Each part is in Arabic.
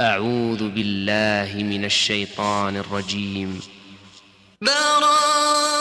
أعوذ بالله من الشيطان الرجيم. براء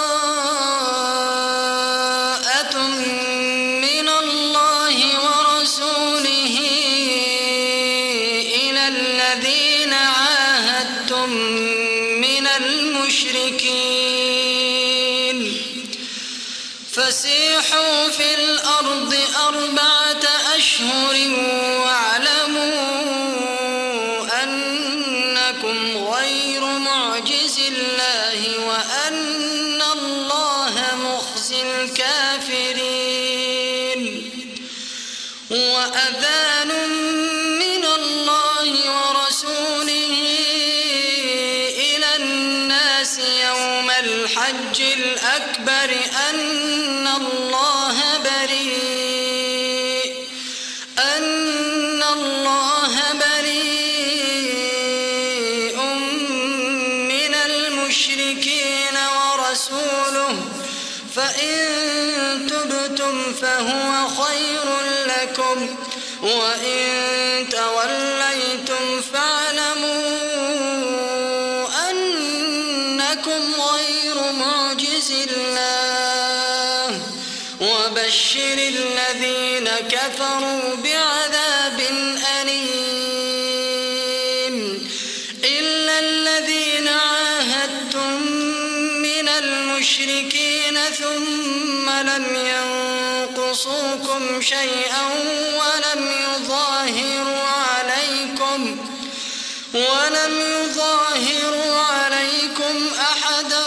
منكم أحدا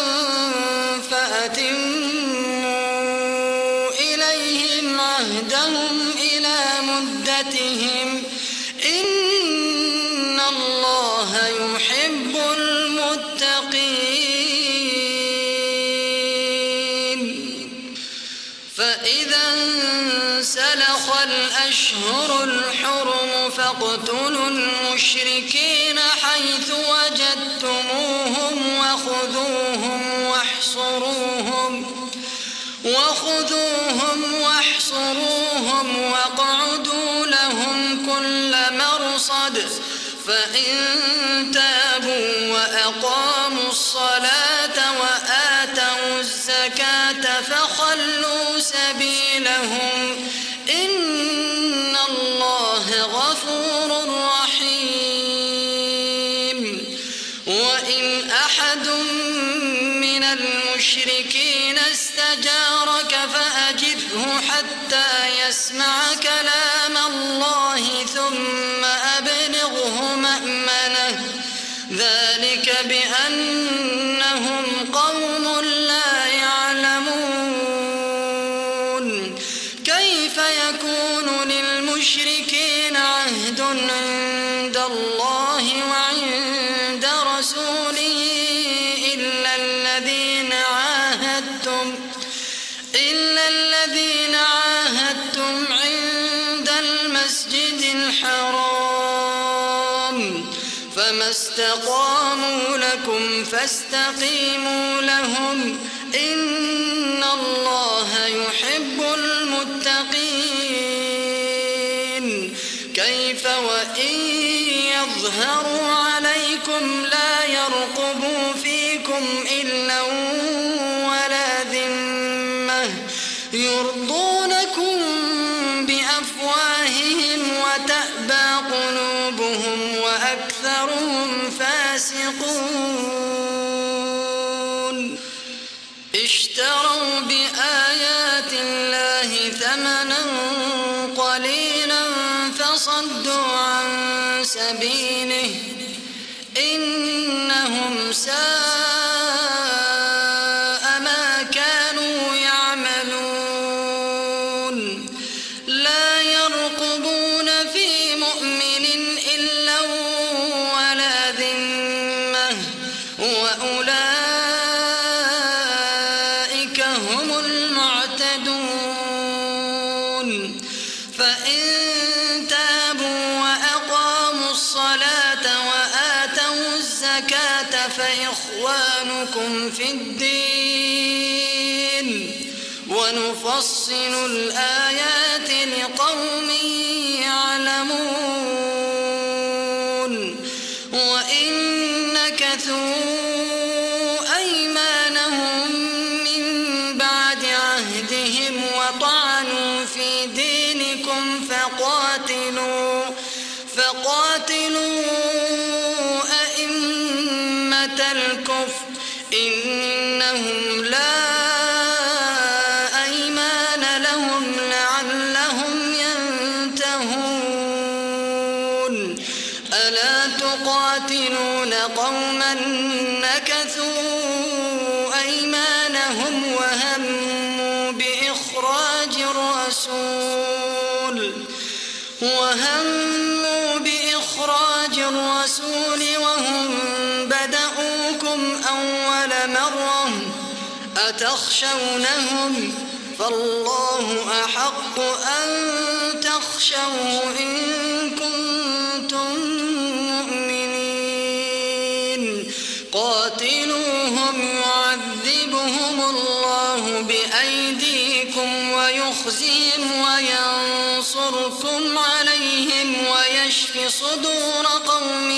فأتموا إليهم عهدهم إلى مدتهم. إن الله يحب المتقين. فإذا انسلخ الأشهر الحرم فاقتلوا المشركين. فإن استقاموا لكم فاستقيموا لهم إن الله يحب المتقين كيف وإن يظهروا عليكم لا يرقبوا فيكم إلا تخشونهم فالله أحق أن تخشوه إن كنتم مؤمنين. قاتلوهم يعذبهم الله بأيديكم ويخزيهم وينصركم عليهم ويشف صدور قوم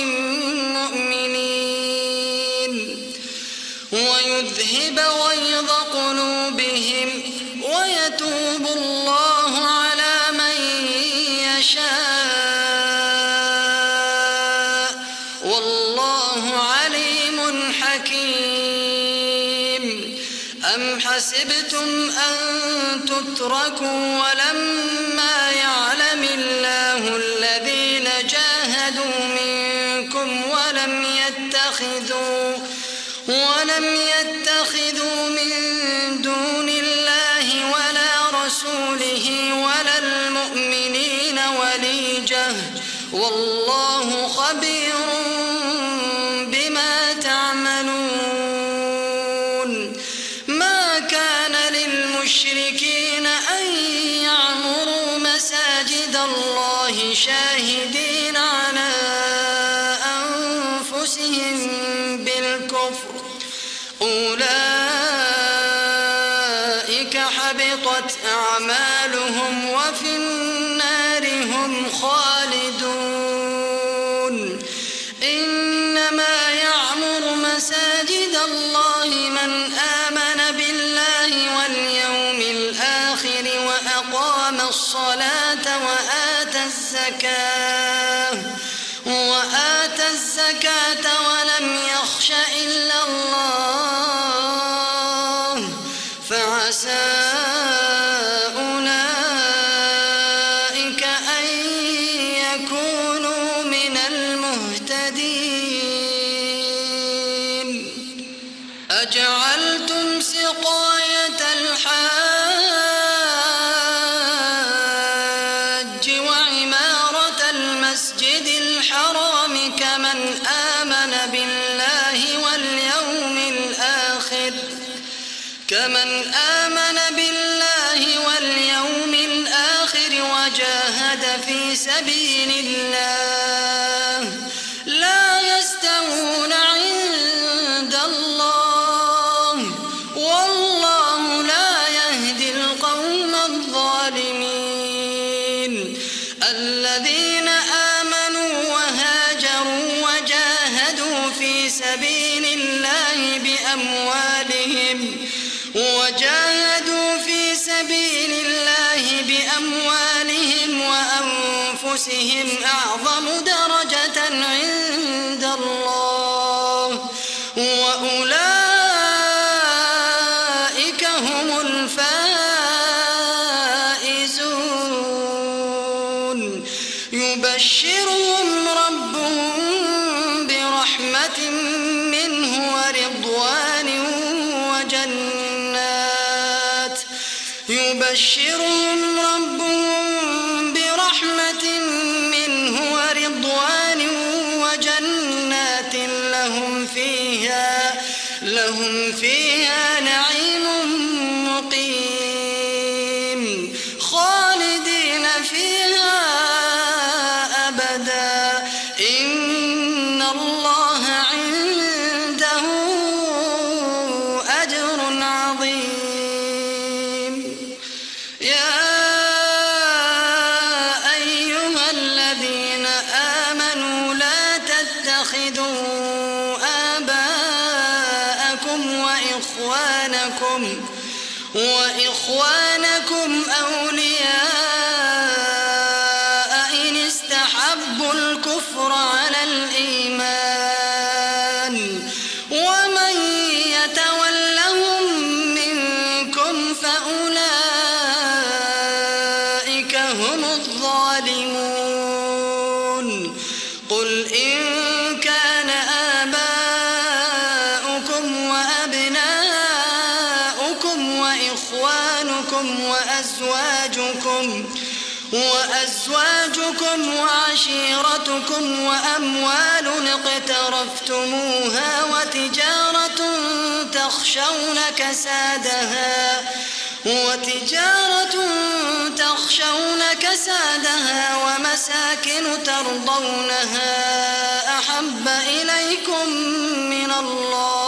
أشركوا ولما يعلم الله الذين جاهدوا منكم ولم يتخذوا ولم يتخذوا من دون الله ولا رسوله ولا المؤمنين وليجة. والله خبير شاهدين على أنفسهم أعظم درجة عند الله. وأولئك هم الفائزون. يبشرهم ربهم برحمة منه ورضوان وجنات. يبشرهم وأزواجكم وعشيرتكم وأموال اقترفتموها وتجارة تخشون كسادها وتجارة تخشون كسادها ومساكن ترضونها أحب إليكم من الله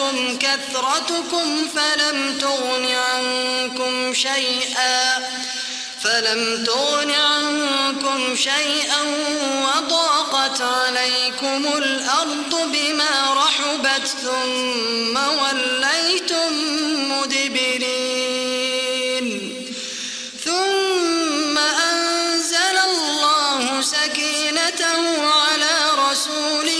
أعجبتكم كثرتكم فلم تغن عنكم شيئا فلم تغن عنكم شيئا وضاقت عليكم الأرض بما رحبت ثم وليتم مدبرين. ثم أنزل الله سكينته على رسوله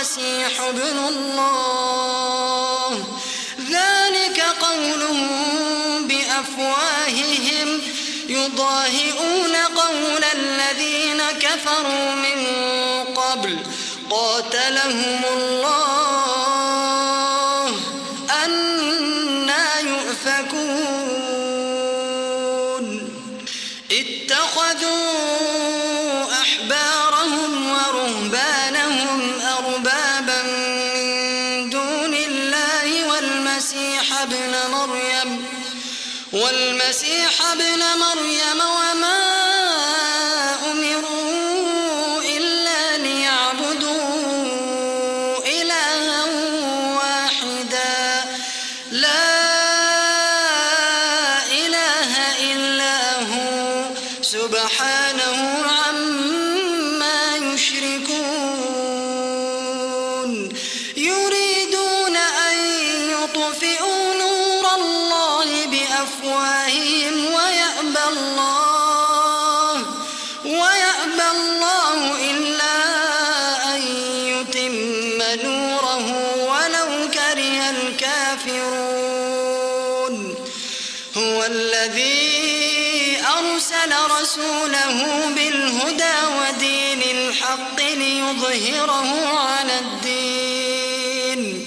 المسيح ابن الله. ذلك قولهم بأفواههم. يضاهئون قول الذين كفروا من قبل. قاتلهم الله. ورهبانهم أربابا من دون الله والمسيح ابن مريم والمسيح ابن مريم وما ليظهره على الدين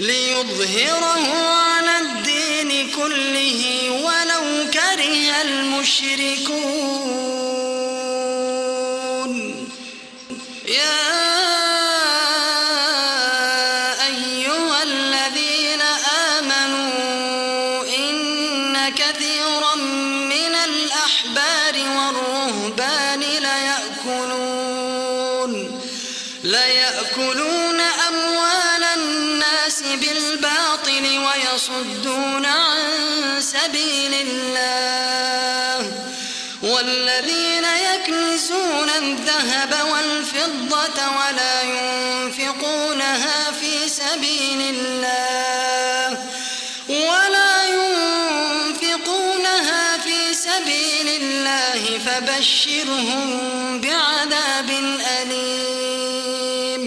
ليظهره على الدين كله ولو كره المشركون. سبيل الله ولا ينفقونها في سبيل الله فبشرهم بعذاب أليم.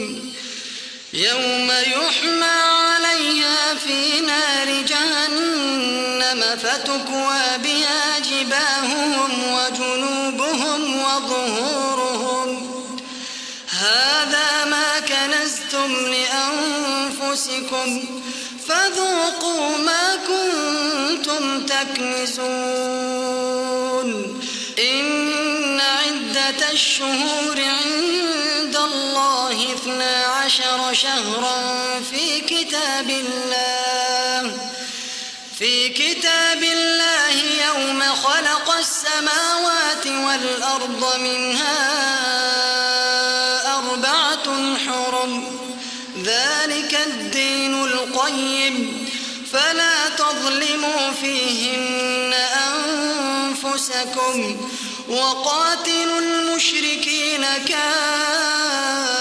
يوم يحمى عليها في نار جهنم فتكوى بها جباههم وجنوبهم وظهورهم. هذا ما كنزتم لأنفسكم فذوقوا ما كنتم تكنزون. إن عدة الشهور عند الله اثنا عشر شهرا في كتاب الله. في كتاب الله يوم خلق السماوات والأرض منها فلا تظلموا فيهن أنفسكم وقاتلوا المشركين كافة.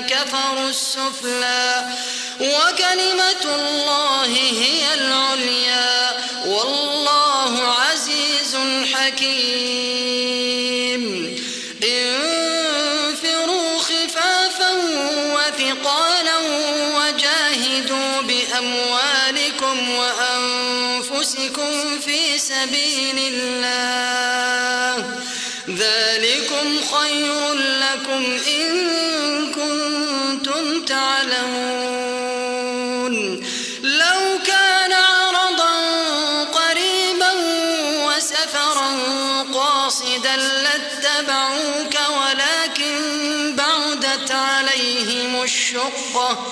كفروا السفلى وكلمة الله هي العليا والله عزيز حكيم. انفروا خفافا وثقالا وجاهدوا بأموالكم وأنفسكم في سبيل الله. الشقة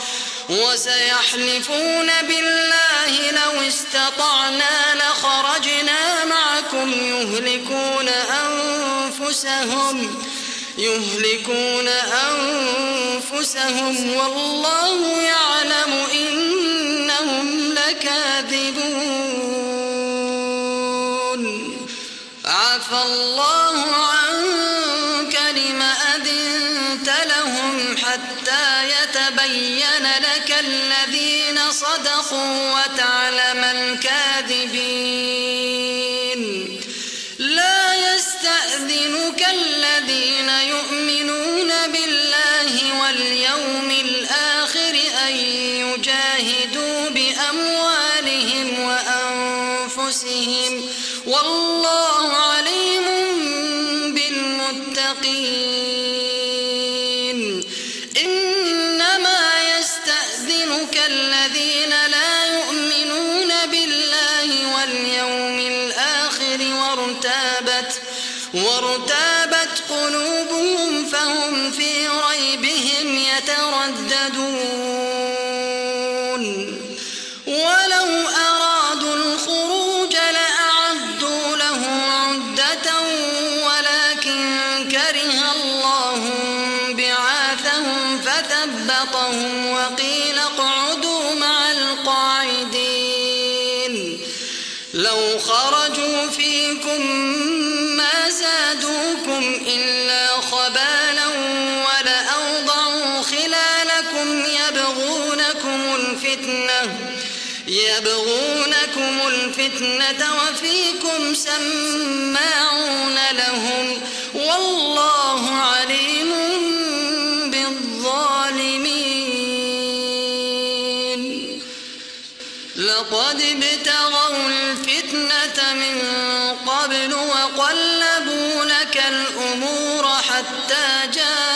وسيحلفون بالله لو استطعنا لخرجنا معكم يهلكون أنفسهم يهلكون أنفسهم والله يعلم إنهم لكاذبون عفى الله لك الذين صدقوا وتعلم الكاذبين. لا يستأذنك الذين يؤمنون بالله واليوم الآخر أن يجاهدوا بأموالهم وأنفسهم. والله عليم بالمتقين. وفيكم سماعون لهم والله عليم بالظالمين. لقد ابتغوا الفتنة من قبل وقلبوا لك الأمور حتى جاء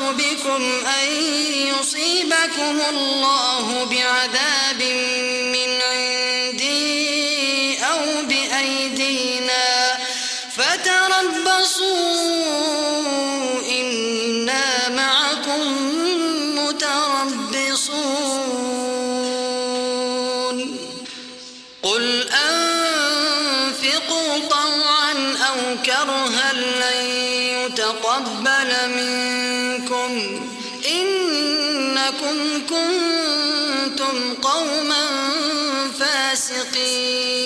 بكم أن يصيبكم الله بعذاب قوما فاسقين.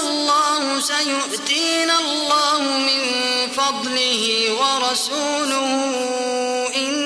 الله سيؤتينا الله من فضله ورسوله إنا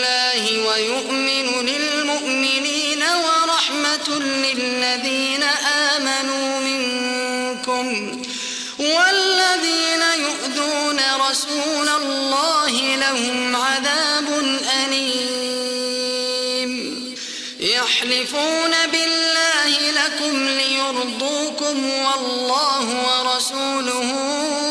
ويؤمن للمؤمنين ورحمة للذين آمنوا منكم والذين يؤذون رسول الله لهم عذاب أليم. يحلفون بالله لكم ليرضوكم والله ورسوله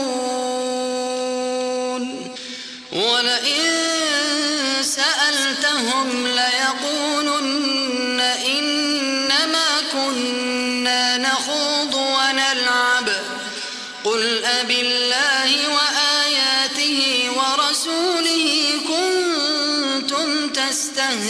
كنتم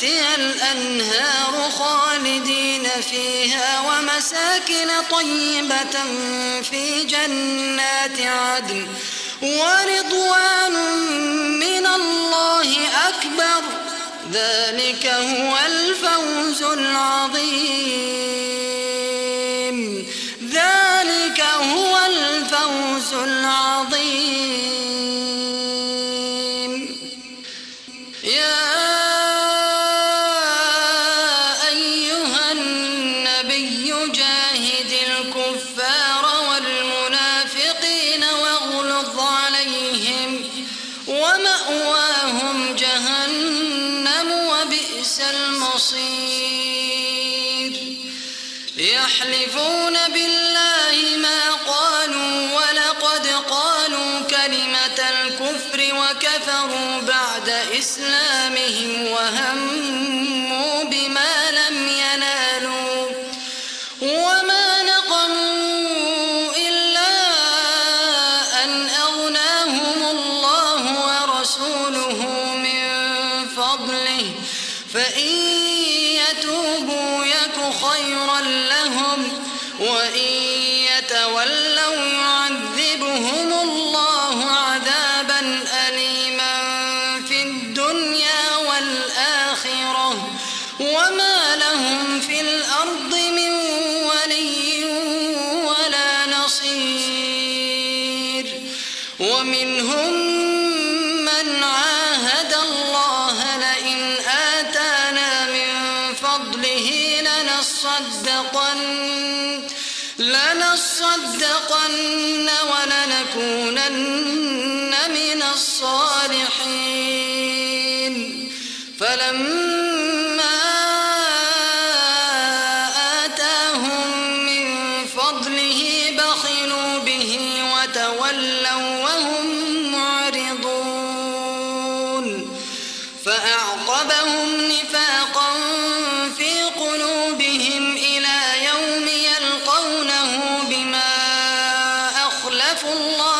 تحتها الأنهار خالدين فيها ومساكن طيبة في جنات عدن ورضوان من الله أكبر. ذلك هو الفوز العظيم. ذلك هو الفوز العظيم. النبي يعفو الله.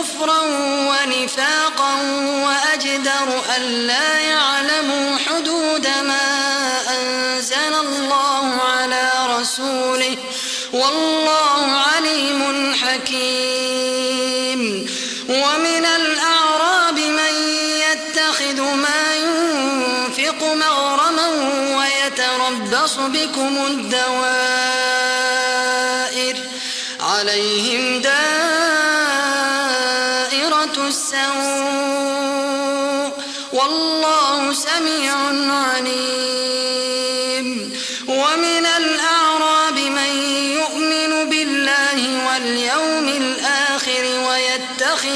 كفرا ونفاقا وأجدر ألا يعلموا حدود ما أنزل الله على رسوله. والله عليم حكيم. ومن الأعراب من يتخذ ما ينفق مغرما ويتربص بكم الدوائر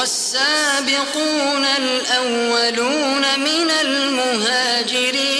والسابقون الأولون من المهاجرين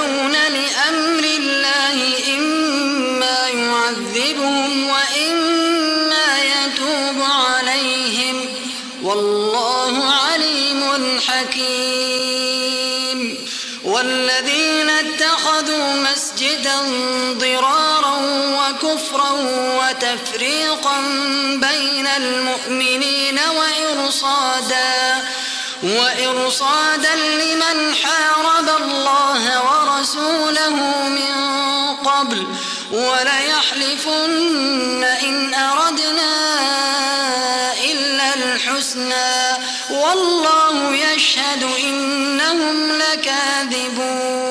مرجون لأمر الله إما يعذبهم وإما يتوب عليهم. والله عليم حكيم. والذين اتخذوا مسجدا ضرارا وكفرا وتفريقا بين المؤمنين وإرصادا وإرصادا لمن حارب الله ورسوله من قبل وليحلفن إن أردنا إلا الحسنى والله يشهد إنهم لكاذبون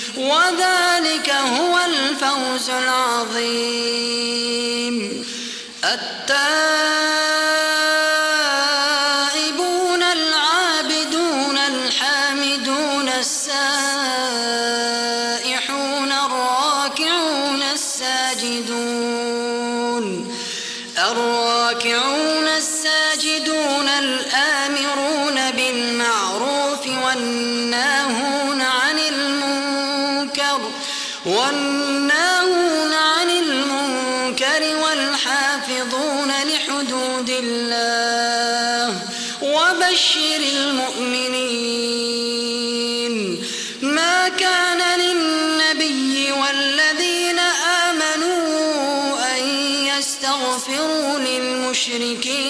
وذلك هو الفوز العظيم. التائبون العابدون الحامدون السائحون الراكعون الساجدون. الراكعون الساجدون الآمرون للمشركين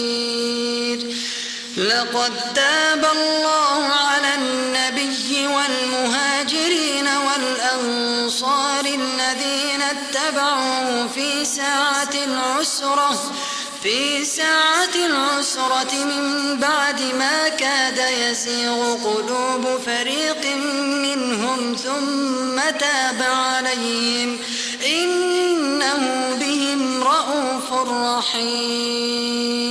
لقد تاب الله على النبي والمهاجرين والأنصار الذين اتبعوه في ساعة العسرة في ساعة العسرة من بعد ما كاد يزيغ قلوب فريق منهم ثم تاب عليهم. إنه بهم رءوف رحيم.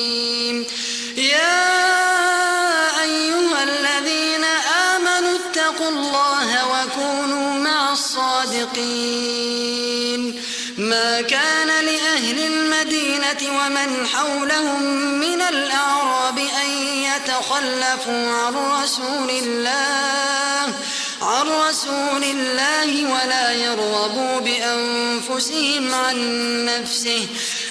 الصادقين ما كان لأهل المدينة ومن حولهم من الأعراب أن يتخلفوا عن رسول الله عن رسول الله ولا يرغبوا بأنفسهم عن نفسه.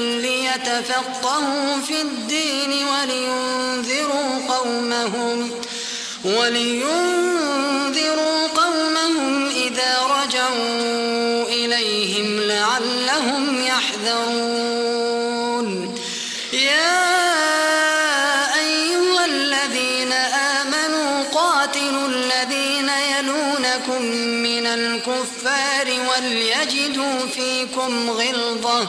ليتفقهوا في الدين ولينذروا قومهم ولينذروا قومهم إذا رجعوا إليهم لعلهم يحذرون. يا أيها الذين آمنوا قاتلوا الذين يلونكم من الكفار وليجدوا فيكم غلظة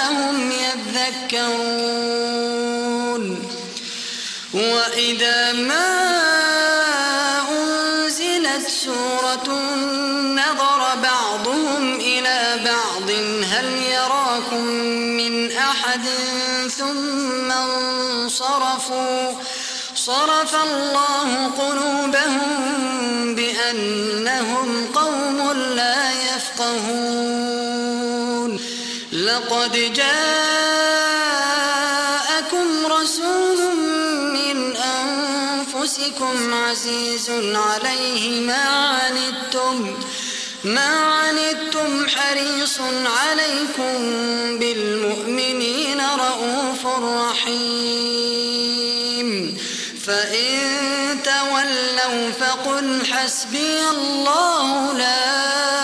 انصرفوا صرف الله قلوبهم بأنهم قوم لا يفقهون. لقد جاءكم رسول من أنفسكم عزيز عليه ما عنتم ما عنتم حريص عليكم بالمؤمنين رؤوف رحيم. فقل حسبي الله لا